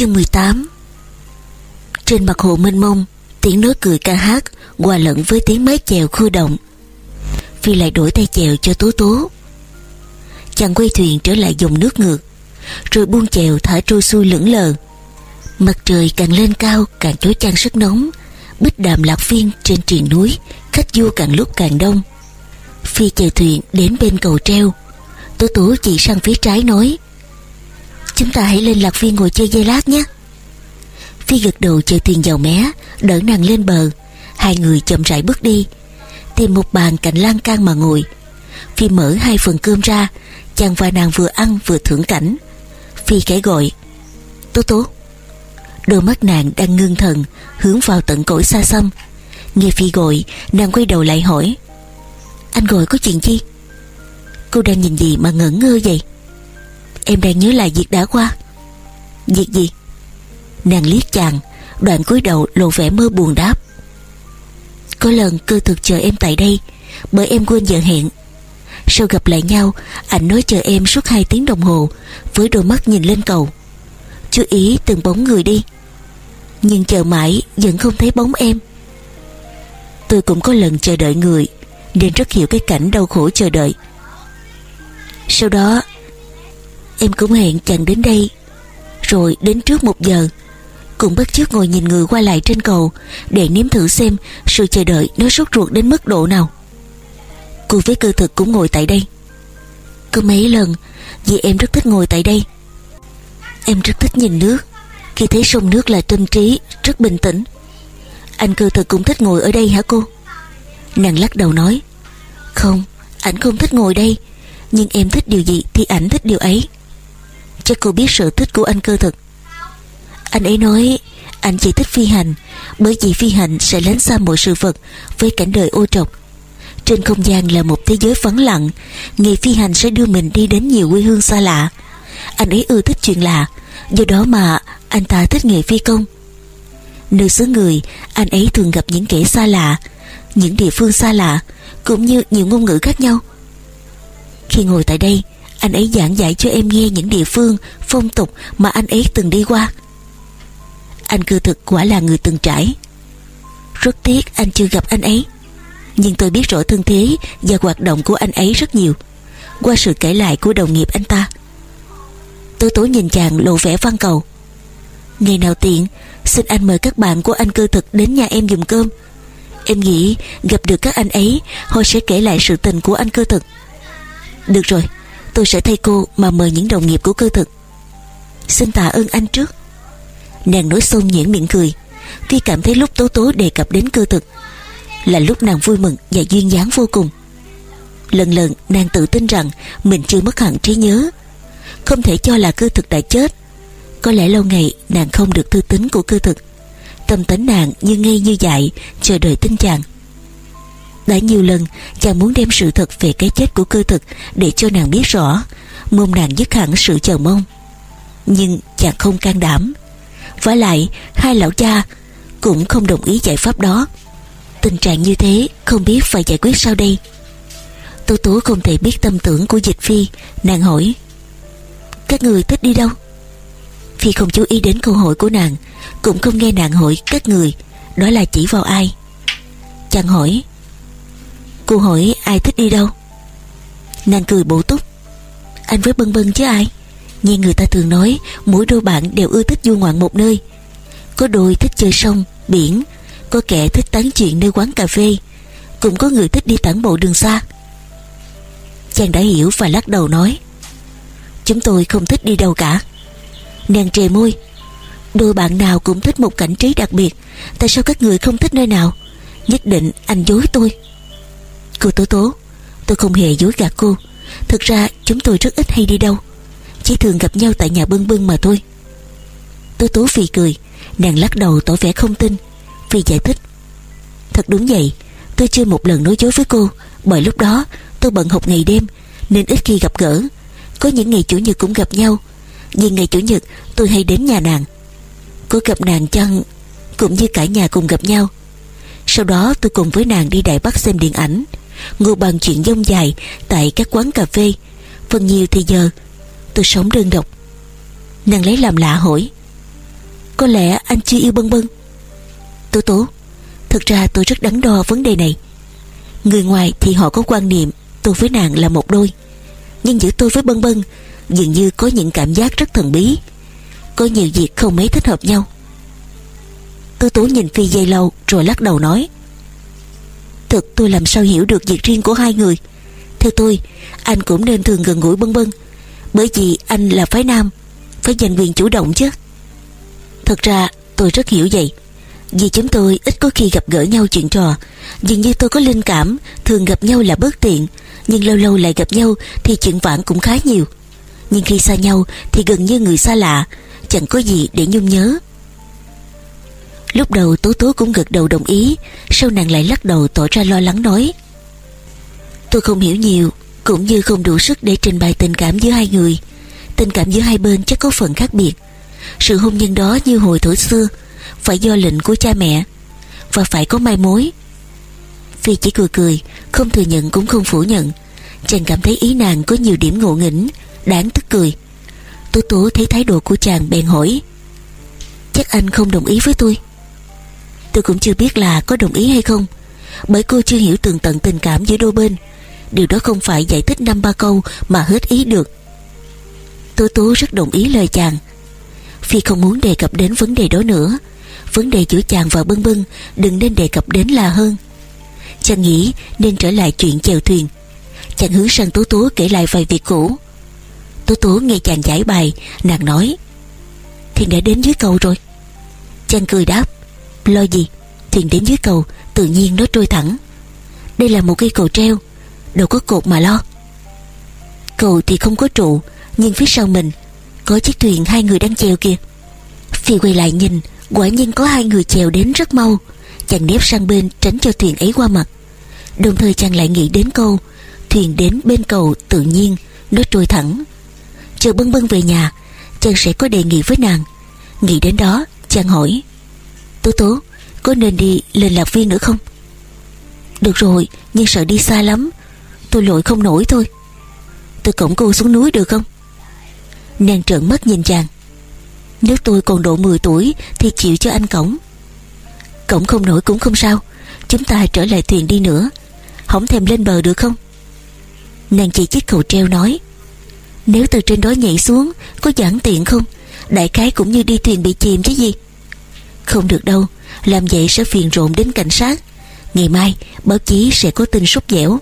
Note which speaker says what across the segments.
Speaker 1: Chương 18 Trên mặt hồ mênh mông, Tiếng nói cười ca hát Hòa lẫn với tiếng mái chèo khua động. Phi lại đổi tay chèo cho Tố Tố. Chàng quay thuyền trở lại dòng nước ngược, Rồi buông chèo thả trôi xuôi lững lờ. Mặt trời càng lên cao, Càng chói chang sức nóng, Bích đàm lạc phiên trên triền núi, Khách du càng lúc càng đông. Phi chèo thuyền đến bên cầu treo. Tố Tố chỉ sang phía trái nói Chúng ta hãy lên lạc viên ngồi chơi dây lát nhé. Phi gật đầu chờ thuyền vào mé Đỡ nàng lên bờ. Hai người chậm rãi bước đi. Tìm một bàn cạnh lan can mà ngồi. Phi mở hai phần cơm ra. Chàng và nàng vừa ăn vừa thưởng cảnh. Phi khẽ gọi. Tố tố. Đôi mắt nàng đang ngưng thần, Hướng vào tận cõi xa xăm. Nghe Phi gọi, Nàng quay đầu lại hỏi. Anh gọi có chuyện chi? Cô đang nhìn gì mà ngẩn ngơ vậy? Em đang nhớ lại việc đã qua. Việc gì? Nàng liếc chàng, Đoạn cúi đầu lộ vẻ mơ buồn đáp. Có lần cơ thực chờ em tại đây, Bởi em quên giờ hẹn. Sau gặp lại nhau, Anh nói chờ em suốt 2 tiếng đồng hồ, Với đôi mắt nhìn lên cầu. Chú ý từng bóng người đi. Nhưng chờ mãi, Vẫn không thấy bóng em. Tôi cũng có lần chờ đợi người, Nên rất hiểu cái cảnh đau khổ chờ đợi. Sau đó Em cũng hẹn chàng đến đây. Rồi đến trước một giờ Cũng bắt chước ngồi nhìn người qua lại trên cầu Để nếm thử xem Sự chờ đợi nó sốt ruột đến mức độ nào. Cô với cơ thực cũng ngồi tại đây. Có mấy lần Vì em rất thích ngồi tại đây. Em rất thích nhìn nước. Khi thấy sông nước là tâm trí Rất bình tĩnh. Anh cơ thực cũng thích ngồi ở đây hả cô? Nàng lắc đầu nói Không, ảnh không thích ngồi đây. Nhưng em thích điều gì thì ảnh thích điều ấy. Chắc cô biết sở thích của anh cơ thực. Anh ấy nói, Anh chỉ thích phi hành, Bởi vì phi hành sẽ lánh xa mọi sự vật Với cảnh đời ô trọc. Trên không gian là một thế giới vắng lặng, Nghề phi hành sẽ đưa mình đi đến nhiều quê hương xa lạ. Anh ấy ưa thích chuyện lạ, Do đó mà anh ta thích nghề phi công. Nơi xứ người, Anh ấy thường gặp những kẻ xa lạ, Những địa phương xa lạ, Cũng như nhiều ngôn ngữ khác nhau. Khi ngồi tại đây anh ấy giảng giải cho em nghe những địa phương, Phong tục mà anh ấy từng đi qua. Anh cư thực quả là người từng trải. Rất tiếc anh chưa gặp anh ấy. Nhưng tôi biết rõ thân thế Và hoạt động của anh ấy rất nhiều, Qua sự kể lại của đồng nghiệp anh ta. Tôi tối nhìn chàng lộ vẻ văn cầu. Ngày nào tiện, Xin anh mời các bạn của anh cư thực Đến nhà em dùng cơm. Em nghĩ gặp được các anh ấy, Họ sẽ kể lại sự tình của anh cư thực. Được rồi. Tôi sẽ thay cô mà mời những đồng nghiệp của cơ thực. Xin tạ ơn anh trước. Nàng nói xôn nhuyễn miệng cười. Khi cảm thấy lúc Tố Tố đề cập đến cơ thực Là lúc nàng vui mừng và duyên dáng vô cùng. Lần lần nàng tự tin rằng Mình chưa mất hẳn trí nhớ. Không thể cho là cơ thực đã chết. Có lẽ lâu ngày nàng không được thư tính của cơ thực. Tâm tính nàng như ngây như dại, Chờ đợi tin chàng đã nhiều lần, chàng muốn đem sự thật về cái chết của cơ thực Để cho nàng biết rõ, Mong nàng dứt hẳn sự chờ mong. Nhưng chàng không can đảm. Và lại, hai lão cha Cũng không đồng ý giải pháp đó. Tình trạng như thế Không biết phải giải quyết sao đây? Tô Tố không thể biết tâm tưởng của dịch phi, Nàng hỏi. Các người thích đi đâu? Phi không chú ý đến câu hỏi của nàng, Cũng không nghe nàng hỏi các người, Đó là chỉ vào ai. Chàng hỏi. Cô hỏi ai thích đi đâu? Nàng cười bổ túc. Anh với bân bân chứ ai? Nghe người ta thường nói Mỗi đôi bạn đều ưa thích du ngoạn một nơi. Có đôi thích chơi sông, biển Có kẻ thích tán chuyện nơi quán cà phê Cũng có người thích đi tản bộ đường xa. Chàng đã hiểu và lắc đầu nói Chúng tôi không thích đi đâu cả. Nàng trề môi Đôi bạn nào cũng thích một cảnh trí đặc biệt Tại sao các người không thích nơi nào? Nhất định anh dối tôi. Cô Tố Tố. Tôi không hề dối gạt cô. Thực ra, chúng tôi rất ít hay đi đâu. Chỉ thường gặp nhau tại nhà bưng bưng mà thôi. Tố Tố phì cười. Nàng lắc đầu tỏ vẻ không tin. Phi giải thích. Thật đúng vậy. Tôi chưa một lần nói dối với cô. Bởi lúc đó, tôi bận học ngày đêm, Nên ít khi gặp gỡ. Có những ngày chủ nhật cũng gặp nhau. Vì ngày chủ nhật, tôi hay đến nhà nàng. Cô gặp nàng chăng, Cũng như cả nhà cùng gặp nhau. Sau đó, tôi cùng với nàng đi Đại Bắc xem điện ảnh ngồi bàn chuyện dông dài tại các quán cà phê. Phần nhiều thì giờ tôi sống đơn độc. Nàng lấy làm lạ hỏi, Có lẽ anh chưa yêu Bân Bân? Tố tố Thực ra tôi rất đắn đo vấn đề này. Người ngoài thì họ có quan niệm Tôi với nàng là một đôi. Nhưng giữa tôi với Bân Bân Dường như có những cảm giác rất thần bí, Có nhiều việc không mấy thích hợp nhau. Tố tố nhìn Phi dây lâu Rồi lắc đầu nói Thực tôi làm sao hiểu được việc riêng của hai người. Theo tôi, Anh cũng nên thường gần gũi Bân Bân Bởi vì anh là phái nam Phải giành quyền chủ động chứ. Thật ra, tôi rất hiểu vậy, Vì chúng tôi ít có khi gặp gỡ nhau chuyện trò Dường như tôi có linh cảm, Thường gặp nhau là bất tiện, Nhưng lâu lâu lại gặp nhau Thì chuyện vãn cũng khá nhiều. Nhưng khi xa nhau Thì gần như người xa lạ, Chẳng có gì để nhung nhớ. Lúc đầu Tố Tố cũng gật đầu đồng ý, Sau nàng lại lắc đầu tỏ ra lo lắng nói. Tôi không hiểu nhiều, Cũng như không đủ sức để trình bày tình cảm giữa hai người. Tình cảm giữa hai bên chắc có phần khác biệt. Sự hôn nhân đó như hồi thổi xưa, Phải do lệnh của cha mẹ, Và phải có mai mối. Phi chỉ cười cười, Không thừa nhận cũng không phủ nhận. Chàng cảm thấy ý nàng có nhiều điểm ngộ nghĩnh, Đáng tức cười. Tố tố thấy thái độ của chàng bèn hỏi, Chắc anh không đồng ý với tôi? Tôi cũng chưa biết là có đồng ý hay không. Bởi cô chưa hiểu tường tận tình cảm giữa đôi bên. Điều đó không phải giải thích năm ba câu Mà hết ý được. Tố tố rất đồng ý lời chàng. Phi không muốn đề cập đến vấn đề đó nữa. Vấn đề giữa chàng và bưng bưng Đừng nên đề cập đến là hơn. Chàng nghĩ nên trở lại chuyện chèo thuyền. Chàng hướng sang Tố Tố kể lại vài việc cũ. Tố Tố nghe chàng giải bài, Nàng nói, Thuyền đã đến dưới cầu rồi. Chàng cười đáp Lo gì? Thuyền đến dưới cầu, Tự nhiên nó trôi thẳng. Đây là một cây cầu treo, Đâu có cột mà lo. Cầu thì không có trụ, Nhưng phía sau mình, Có chiếc thuyền hai người đang chèo kìa. Phi quay lại nhìn, Quả nhiên có hai người chèo đến rất mau, Chàng nép sang bên tránh cho thuyền ấy qua mặt. Đồng thời chàng lại nghĩ đến câu, Thuyền đến bên cầu tự nhiên, Nó trôi thẳng. Chờ bân bân về nhà, Chàng sẽ có đề nghị với nàng. Nghĩ đến đó, chàng hỏi Tố tố, Có nên đi lên lạc viên nữa không? Được rồi, Nhưng sợ đi xa lắm. Tôi lội không nổi thôi. Tôi cổng cô xuống núi được không? Nàng trợn mắt nhìn chàng. Nếu tôi còn độ 10 tuổi Thì chịu cho anh cổng. Cổng không nổi cũng không sao. Chúng ta trở lại thuyền đi nữa. Không thèm lên bờ được không? Nàng chỉ chiếc cầu treo nói. Nếu từ trên đó nhảy xuống, Có giản tiện không? Đại khái cũng như đi thuyền bị chìm chứ gì. Không được đâu, Làm vậy sẽ phiền rộn đến cảnh sát. Ngày mai, báo chí sẽ có tin sốt dẻo.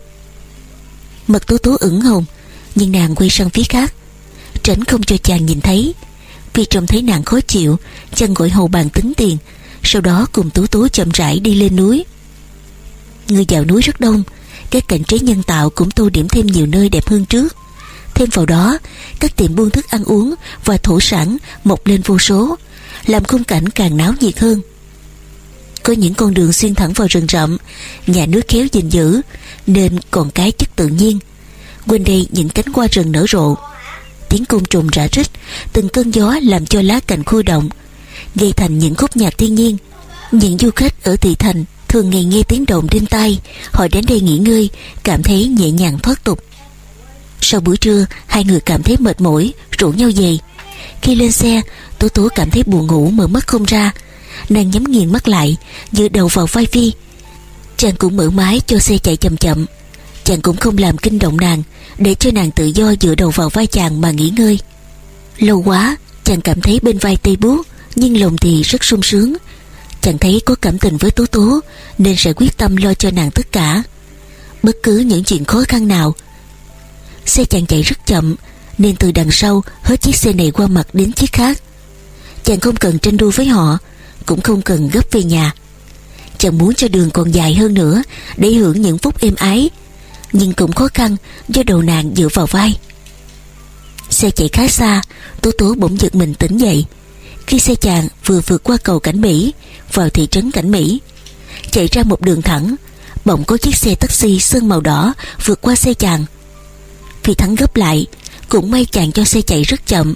Speaker 1: Mật tố tố ửng hồng, Nhưng nàng quay sang phía khác. Tránh không cho chàng nhìn thấy. Vì trông thấy nàng khó chịu, Chàng gọi hầu bàn tính tiền, Sau đó cùng tố tố chậm rãi đi lên núi. Người vào núi rất đông, Các cảnh trí nhân tạo cũng tô điểm thêm nhiều nơi đẹp hơn trước. Thêm vào đó, Các tiệm buôn thức ăn uống Và thổ sản mọc lên vô số. Làm khung cảnh càng náo nhiệt hơn. Có những con đường xuyên thẳng vào rừng rậm, Nhà nước khéo gìn giữ, Nên còn cái chất tự nhiên. Quên đây những cánh hoa rừng nở rộ. Tiếng côn trùng rã rít, Từng cơn gió làm cho lá cành khu động, Gây thành những khúc nhạc thiên nhiên. Những du khách ở thị thành Thường ngày nghe tiếng động trên tay Họ đến đây nghỉ ngơi, Cảm thấy nhẹ nhàng thoát tục. Sau buổi trưa, Hai người cảm thấy mệt mỏi, Rủ nhau về. Khi lên xe Tố tố cảm thấy buồn ngủ mở mắt không ra. Nàng nhắm nghiền mắt lại, Dựa đầu vào vai Phi. Chàng cũng mở máy cho xe chạy chậm chậm. Chàng cũng không làm kinh động nàng, Để cho nàng tự do dựa đầu vào vai chàng mà nghỉ ngơi. Lâu quá, Chàng cảm thấy bên vai tê buốt, Nhưng lòng thì rất sung sướng. Chàng thấy có cảm tình với Tố Tố Nên sẽ quyết tâm lo cho nàng tất cả. Bất cứ những chuyện khó khăn nào, Xe chàng chạy rất chậm, Nên từ đằng sau, Hết chiếc xe này qua mặt đến chiếc khác. Chàng không cần tranh đua với họ, Cũng không cần gấp về nhà. Chàng muốn cho đường còn dài hơn nữa Để hưởng những phút êm ái, Nhưng cũng khó khăn Do đầu nàng dựa vào vai. Xe chạy khá xa, Tố tố bỗng giật mình tỉnh dậy. Khi xe chàng vừa vượt qua cầu Cảnh Mỹ, Vào thị trấn Cảnh Mỹ, Chạy ra một đường thẳng, Bỗng có chiếc xe taxi sơn màu đỏ Vượt qua xe chàng. Phi thắng gấp lại, Cũng may chàng cho xe chạy rất chậm,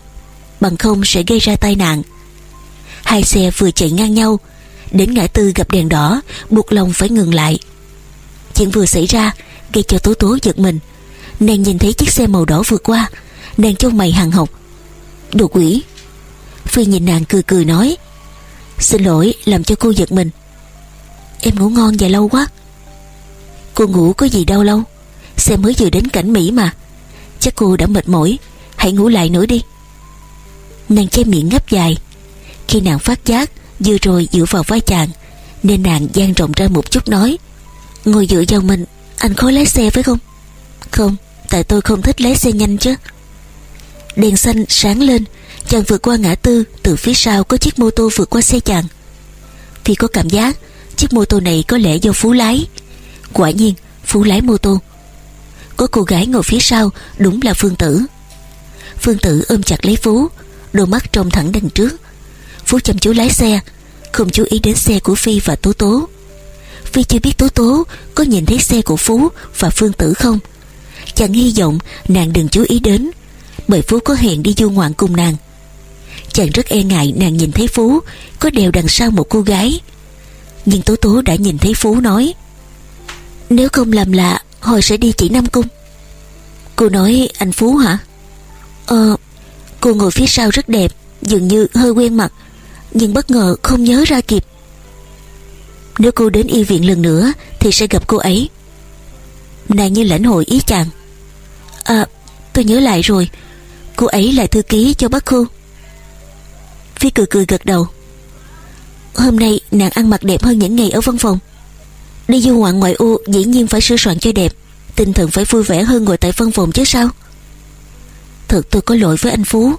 Speaker 1: Bằng không sẽ gây ra tai nạn. Hai xe vừa chạy ngang nhau. Đến ngã tư gặp đèn đỏ, Buộc lòng phải ngừng lại. Chuyện vừa xảy ra Gây cho Tố Tố giật mình. Nàng nhìn thấy chiếc xe màu đỏ vượt qua, Nàng châu mày hằng học. Đồ quỷ. Phi nhìn nàng cười cười nói, Xin lỗi, làm cho cô giật mình. Em ngủ ngon và lâu quá. Cô ngủ có gì đâu lâu? Xe mới vừa đến cảnh Mỹ mà. Chắc cô đã mệt mỏi. Hãy ngủ lại nữa đi. Nàng che miệng ngáp dài. Khi nàng phát giác Vừa rồi dựa vào vai chàng, Nên nàng gian rộng ra một chút nói, Ngồi dựa vào mình, Anh khó lái xe phải không? Không, Tại tôi không thích lái xe nhanh chứ. Đèn xanh sáng lên, Chàng vượt qua ngã tư, Từ phía sau có chiếc mô tô vượt qua xe chàng. Phi có cảm giác, Chiếc mô tô này có lẽ do Phú lái. Quả nhiên, Phú lái mô tô. Có cô gái ngồi phía sau, Đúng là Phương Tử. Phương Tử ôm chặt lấy Phú, Đôi mắt trông thẳng đằng trước Phú chăm chú lái xe, Không chú ý đến xe của Phi và Tố Tố. Phi chưa biết Tố Tố Có nhìn thấy xe của Phú và Phương Tử không. Chàng hy vọng nàng đừng chú ý đến, Bởi Phú có hẹn đi du ngoạn cùng nàng. Chàng rất e ngại nàng nhìn thấy Phú Có đèo đằng sau một cô gái. Nhưng Tố Tố đã nhìn thấy Phú nói, Nếu không làm lạ, Hồi sẽ đi chỉ Nam Cung. Cô nói, anh Phú hả? Ờ Cô ngồi phía sau rất đẹp, Dường như hơi quen mặt. Nhưng bất ngờ không nhớ ra kịp. Nếu cô đến y viện lần nữa, Thì sẽ gặp cô ấy. Nàng như lãnh hội ý chàng. À tôi nhớ lại rồi. Cô ấy là thư ký cho bác khu Phi cười cười gật đầu. Hôm nay nàng ăn mặc đẹp hơn những ngày ở văn phòng. Đi du ngoạn ngoại ô Dĩ nhiên phải sửa soạn cho đẹp. Tinh thần phải vui vẻ hơn ngồi tại văn phòng chứ sao? Thật tôi có lỗi với anh Phú.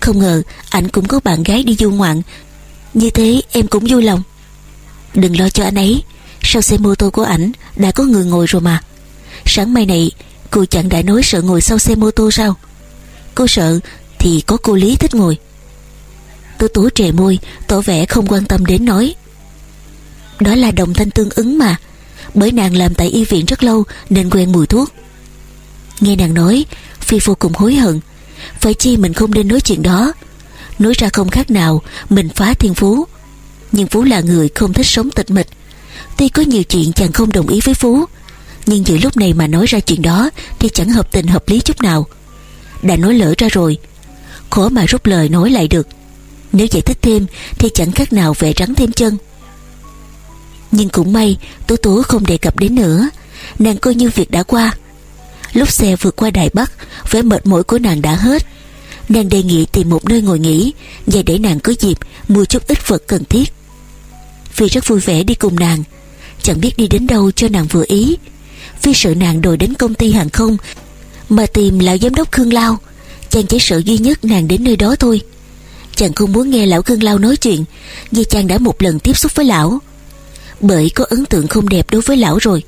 Speaker 1: Không ngờ anh cũng có bạn gái đi du ngoạn như thế, em cũng vui lòng. Đừng lo cho anh ấy. Sau xe mô tô của ảnh, Đã có người ngồi rồi mà. Sáng mai này, cô chẳng đã nói sợ ngồi sau xe mô tô sao? Cô sợ Thì có cô Lý thích ngồi. Tôi tố trề môi, Tỏ vẻ không quan tâm đến nói. Đó là đồng thanh tương ứng mà. Bởi nàng làm tại y viện rất lâu, Nên quen mùi thuốc. Nghe nàng nói, Phi vô cùng hối hận. Phải chi mình không nên nói chuyện đó. Nói ra không khác nào, Mình phá thiên phú. Nhưng Phú là người không thích sống tịch mịch. Tuy có nhiều chuyện chàng không đồng ý với Phú, Nhưng giữa lúc này mà nói ra chuyện đó Thì chẳng hợp tình hợp lý chút nào. Đã nói lỡ ra rồi, Khó mà rút lời nói lại được. Nếu giải thích thêm Thì chẳng khác nào vẽ rắn thêm chân. Nhưng cũng may, Tố tố không đề cập đến nữa. Nàng coi như việc đã qua. Lúc xe vượt qua Đài Bắc Vẻ mệt mỏi của nàng đã hết. Nàng đề nghị tìm một nơi ngồi nghỉ Và để nàng có dịp mua chút ít vật cần thiết. Phi rất vui vẻ đi cùng nàng. Chẳng biết đi đến đâu cho nàng vừa ý. Phi sợ nàng đòi đến công ty hàng không, Mà tìm lão giám đốc Khương Lao. Chàng chỉ sợ duy nhất nàng đến nơi đó thôi. Chàng không muốn nghe lão Khương Lao nói chuyện, Vì chàng đã một lần tiếp xúc với lão. Bởi có ấn tượng không đẹp đối với lão rồi.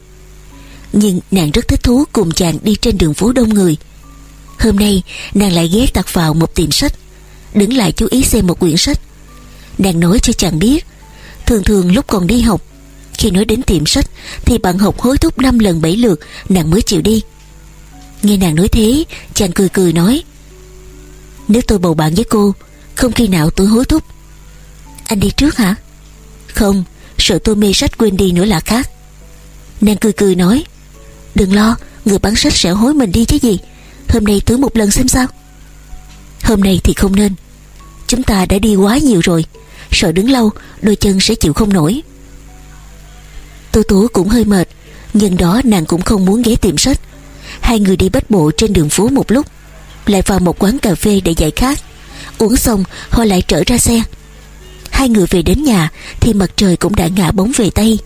Speaker 1: Nhưng nàng rất thích thú cùng chàng đi trên đường phố đông người. Hôm nay, nàng lại ghé tặc vào một tiệm sách. Đứng lại chú ý xem một quyển sách. Nàng nói cho chàng biết, Thường thường lúc còn đi học, Khi nói đến tiệm sách, Thì bạn học hối thúc năm lần bảy lượt, Nàng mới chịu đi. Nghe nàng nói thế, Chàng cười cười nói, Nếu tôi bầu bạn với cô, Không khi nào tôi hối thúc. Anh đi trước hả? Không, Sợ tôi mê sách quên đi nữa là khác. Nàng cười cười nói, Đừng lo, Người bán sách sẽ hối mình đi chứ gì. Hôm nay thử một lần xem sao. Hôm nay thì không nên. Chúng ta đã đi quá nhiều rồi. Sợ đứng lâu, đôi chân sẽ chịu không nổi. Tô Tố cũng hơi mệt, Nhưng đó nàng cũng không muốn ghé tiệm sách. Hai người đi bách bộ trên đường phố một lúc, Lại vào một quán cà phê để giải khát. Uống xong, họ lại trở ra xe. Hai người về đến nhà, Thì mặt trời cũng đã ngã bóng về Tây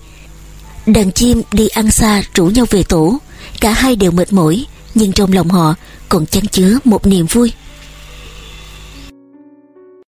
Speaker 1: Đàn chim đi ăn xa rủ nhau về tổ. Cả hai đều mệt mỏi. Nhưng trong lòng họ còn chăn chứa một niềm vui.